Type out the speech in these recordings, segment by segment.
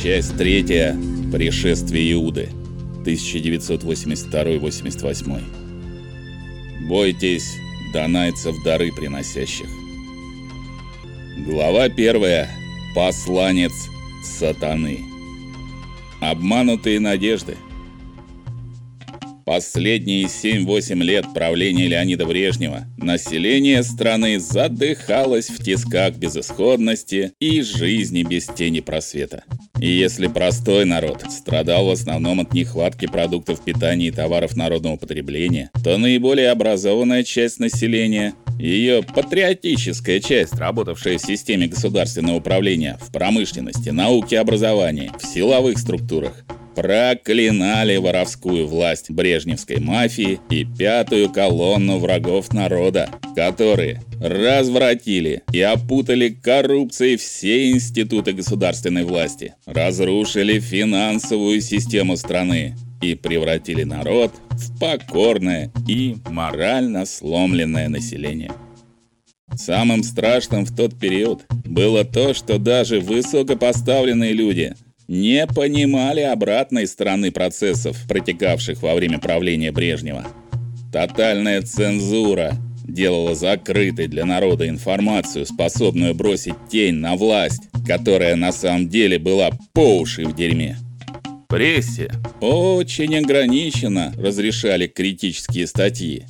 Часть третья. Пришествие Иуды. 1982-88. Бойтесь донайцев дары приносящих. Глава первая. Посланец сатаны. Обманутые надежды. Последние 7-8 лет правления Леонида Брежнева население страны задыхалось в тисках безысходности и жизни без тени просвета. И если простой народ страдал в основном от нехватки продуктов питания и товаров народного потребления, то наиболее образованная часть населения ее патриотическая часть, работавшая в системе государственного управления, в промышленности, науке образовании, в силовых структурах, проклинали воровскую власть брежневской мафии и пятую колонну врагов народа, которые развратили и опутали коррупцией все институты государственной власти, разрушили финансовую систему страны и превратили народ в покорное и морально сломленное население. Самым страшным в тот период было то, что даже высокопоставленные люди – не понимали обратной стороны процессов, протекавших во время правления Брежнева. Тотальная цензура делала закрытой для народа информацию, способную бросить тень на власть, которая на самом деле была по уши в дерьме. Прессе очень ограниченно разрешали критические статьи.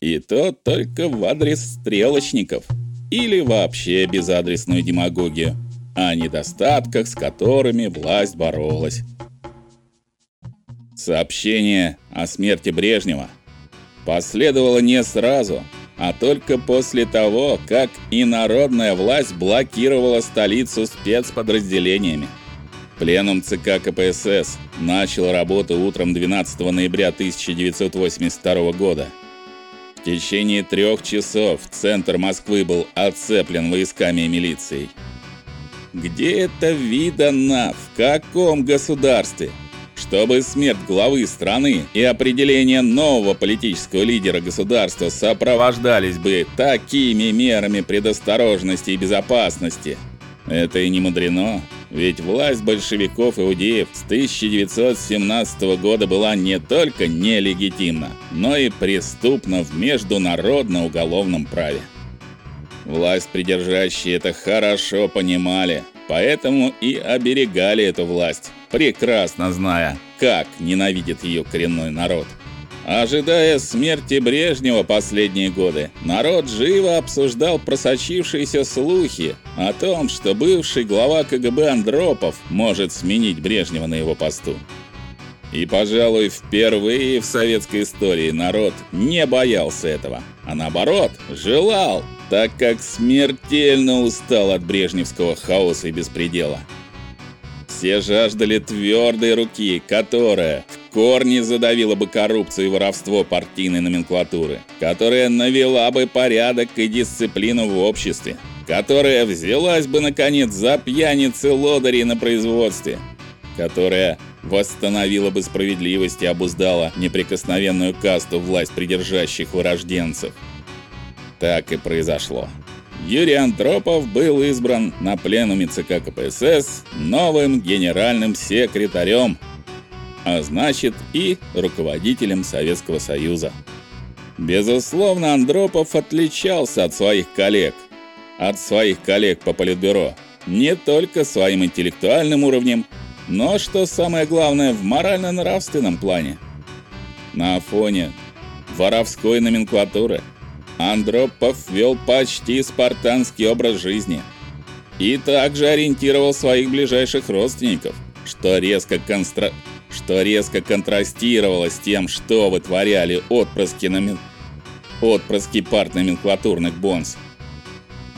И то только в адрес стрелочников или вообще безадресную демагогию о недостатках, с которыми власть боролась. Сообщение о смерти Брежнева последовало не сразу, а только после того, как и народная власть блокировала столицу спецподразделениями. Пленум ЦК КПСС начал работу утром 12 ноября 1982 года. В течение трех часов центр Москвы был оцеплен войсками и милицией. Где это видано? В каком государстве? Чтобы смерть главы страны и определение нового политического лидера государства сопровождались бы такими мерами предосторожности и безопасности. Это и не мудрено, ведь власть большевиков-иудеев с 1917 года была не только нелегитимна, но и преступна в международно-уголовном праве. Власть придержащие это хорошо понимали, поэтому и оберегали эту власть, прекрасно зная, как ненавидит ее коренной народ. Ожидая смерти Брежнева последние годы, народ живо обсуждал просочившиеся слухи о том, что бывший глава КГБ Андропов может сменить Брежнева на его посту. И, пожалуй, впервые в советской истории народ не боялся этого, а наоборот, желал так как смертельно устал от брежневского хаоса и беспредела. Все жаждали твердой руки, которая в корне задавила бы коррупцию и воровство партийной номенклатуры, которая навела бы порядок и дисциплину в обществе, которая взялась бы наконец за пьяницы лодырей на производстве, которая восстановила бы справедливость и обуздала неприкосновенную касту власть придержащих вырожденцев. Так и произошло. Юрий Андропов был избран на пленуме ЦК КПСС новым генеральным секретарем, а значит и руководителем Советского Союза. Безусловно, Андропов отличался от своих коллег, от своих коллег по политбюро, не только своим интеллектуальным уровнем, но что самое главное, в морально-нравственном плане. На фоне воровской номенклатуры – Андропов вел почти спартанский образ жизни и также ориентировал своих ближайших родственников, что резко констра... что резко контрастировало с тем, что вытворяли отпрыски номен... отпрыски партноменклатурных бонс.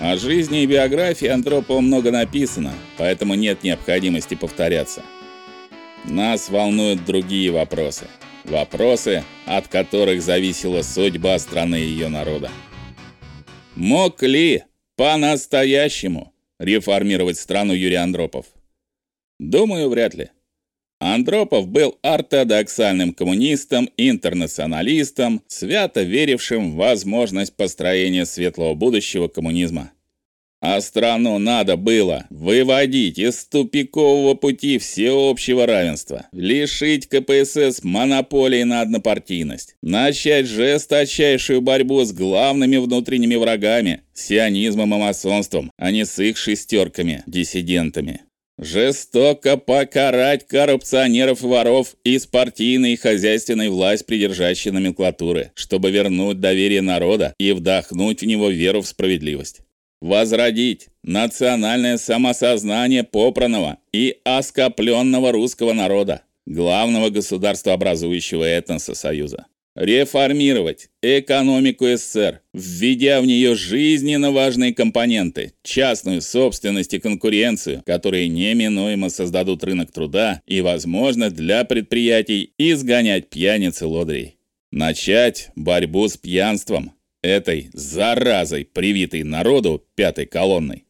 О жизни и биографии Андропова много написано, поэтому нет необходимости повторяться. Нас волнуют другие вопросы – Вопросы, от которых зависела судьба страны и ее народа. Мог ли по-настоящему реформировать страну Юрий Андропов? Думаю, вряд ли. Андропов был ортодоксальным коммунистом, интернационалистом, свято верившим в возможность построения светлого будущего коммунизма. А страну надо было выводить из тупикового пути всеобщего равенства, лишить КПСС монополии на однопартийность, начать жесточайшую борьбу с главными внутренними врагами сионизмом и масонством, а не с их шестерками, диссидентами. Жестоко покарать коррупционеров и воров из партийной и хозяйственной власть придержащей номенклатуры, чтобы вернуть доверие народа и вдохнуть в него веру в справедливость возродить национальное самосознание попранного и оскопленного русского народа, главного государствообразующего этноса Союза. Реформировать экономику СССР, введя в нее жизненно важные компоненты: частную собственность и конкуренцию, которые неминуемо создадут рынок труда и возможность для предприятий изгонять пьяниц и лодрей. Начать борьбу с пьянством, этой заразой, привитой народу пятой колонной.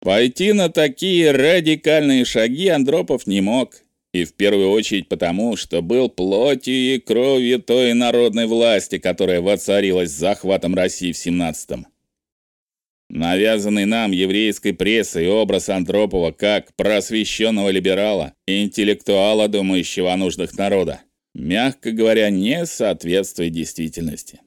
Пойти на такие радикальные шаги Андропов не мог, и в первую очередь потому, что был плотью и кровью той народной власти, которая воцарилась с захватом России в 17-м. Навязанный нам еврейской прессой образ Андропова как просвещенного либерала, интеллектуала, думающего о нуждах народа, мягко говоря, не соответствует действительности.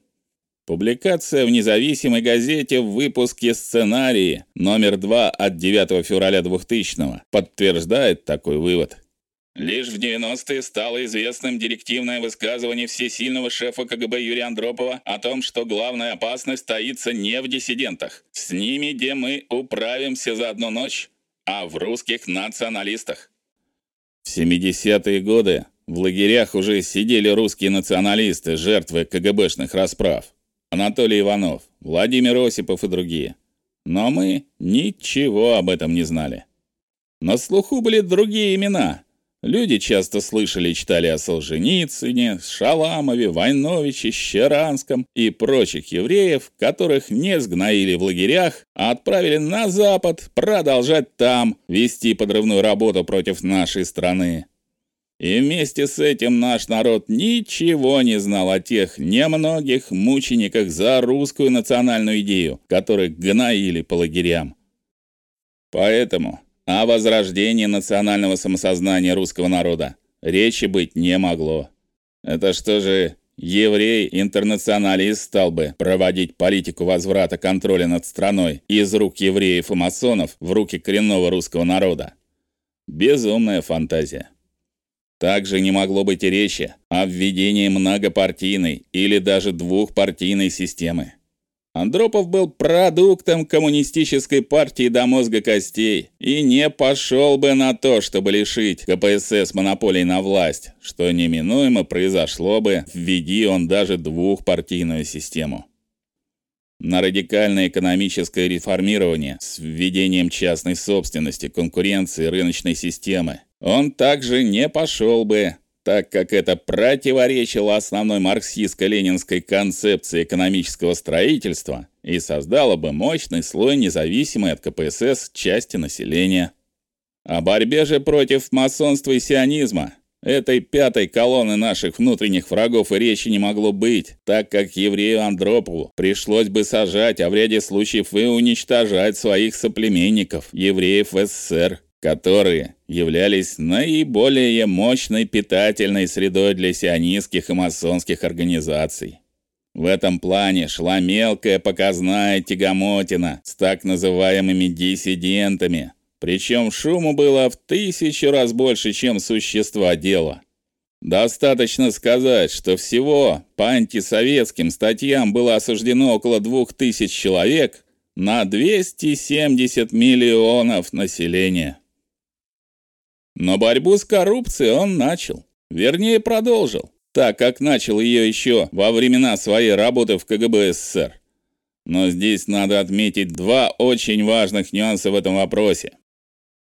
Публикация в независимой газете в выпуске сценарии номер 2 от 9 февраля 2000 подтверждает такой вывод. Лишь в 90-е стало известным директивное высказывание всесильного шефа КГБ Юрия Андропова о том, что главная опасность таится не в диссидентах, с ними, где мы управимся за одну ночь, а в русских националистах. В 70-е годы в лагерях уже сидели русские националисты, жертвы КГБшных расправ. Анатолий Иванов, Владимир Осипов и другие. Но мы ничего об этом не знали. На слуху были другие имена. Люди часто слышали и читали о Солженицыне, Шаламове, Войновиче, Щеранском и прочих евреев, которых не сгноили в лагерях, а отправили на запад продолжать там вести подрывную работу против нашей страны. И вместе с этим наш народ ничего не знал о тех немногих мучениках за русскую национальную идею, которых гноили по лагерям. Поэтому о возрождении национального самосознания русского народа речи быть не могло. Это что же, еврей-интернационалист стал бы проводить политику возврата контроля над страной из рук евреев и масонов в руки коренного русского народа? Безумная фантазия. Также не могло быть и речи о введении многопартийной или даже двухпартийной системы. Андропов был продуктом коммунистической партии до мозга костей и не пошел бы на то, чтобы лишить КПСС монополии на власть, что неминуемо произошло бы, введи он даже двухпартийную систему. На радикальное экономическое реформирование с введением частной собственности, конкуренции, рыночной системы он также не пошел бы, так как это противоречило основной марксистско-ленинской концепции экономического строительства и создало бы мощный слой независимой от КПСС части населения. О борьбе же против масонства и сионизма этой пятой колонны наших внутренних врагов и речи не могло быть, так как еврею Андропову пришлось бы сажать, а в ряде случаев и уничтожать своих соплеменников, евреев в СССР которые являлись наиболее мощной питательной средой для сионистских и масонских организаций. В этом плане шла мелкая показная тягомотина с так называемыми диссидентами, причем шуму было в тысячу раз больше, чем существа дела. Достаточно сказать, что всего по антисоветским статьям было осуждено около двух тысяч человек на 270 миллионов населения. Но борьбу с коррупцией он начал, вернее, продолжил, так как начал ее еще во времена своей работы в КГБ СССР. Но здесь надо отметить два очень важных нюанса в этом вопросе.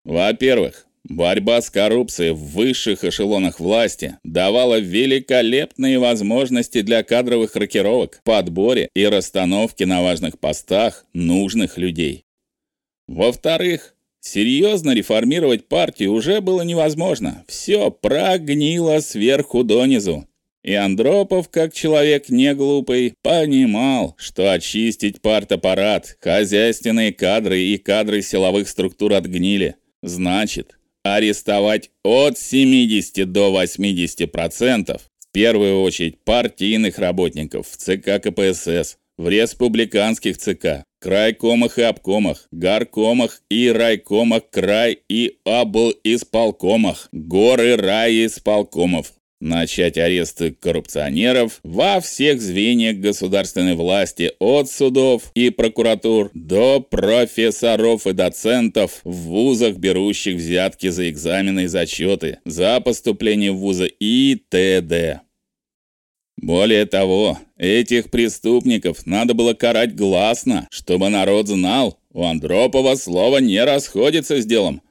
Во-первых, борьба с коррупцией в высших эшелонах власти давала великолепные возможности для кадровых рокировок, подборе и расстановке на важных постах нужных людей. Во-вторых, Серьезно реформировать партию уже было невозможно. Все прогнило сверху донизу. И Андропов, как человек не глупый, понимал, что очистить партаппарат, хозяйственные кадры и кадры силовых структур от гнили значит арестовать от 70 до 80% в первую очередь партийных работников в ЦК КПСС, в республиканских ЦК, крайкомах и обкомах, горкомах и райкомах край и обл исполкомах, горы рай исполкомов, начать аресты коррупционеров во всех звеньях государственной власти, от судов и прокуратур до профессоров и доцентов в вузах, берущих взятки за экзамены и зачеты, за поступление в вузы и т.д. Более того, этих преступников надо было карать гласно, чтобы народ знал, у Андропова слово не расходится с делом.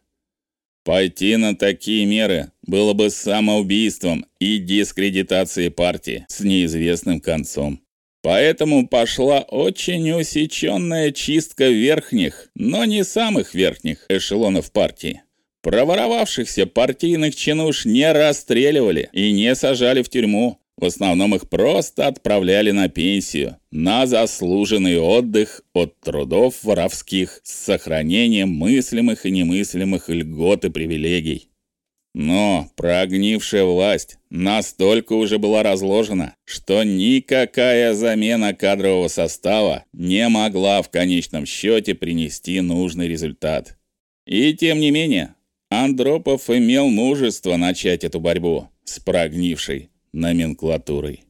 Пойти на такие меры было бы самоубийством и дискредитацией партии с неизвестным концом. Поэтому пошла очень усеченная чистка верхних, но не самых верхних эшелонов партии. Проворовавшихся партийных чинуш не расстреливали и не сажали в тюрьму, в основном их просто отправляли на пенсию, на заслуженный отдых от трудов воровских с сохранением мыслимых и немыслимых льгот и привилегий. Но прогнившая власть настолько уже была разложена, что никакая замена кадрового состава не могла в конечном счете принести нужный результат. И тем не менее, Андропов имел мужество начать эту борьбу с прогнившей номенклатурой.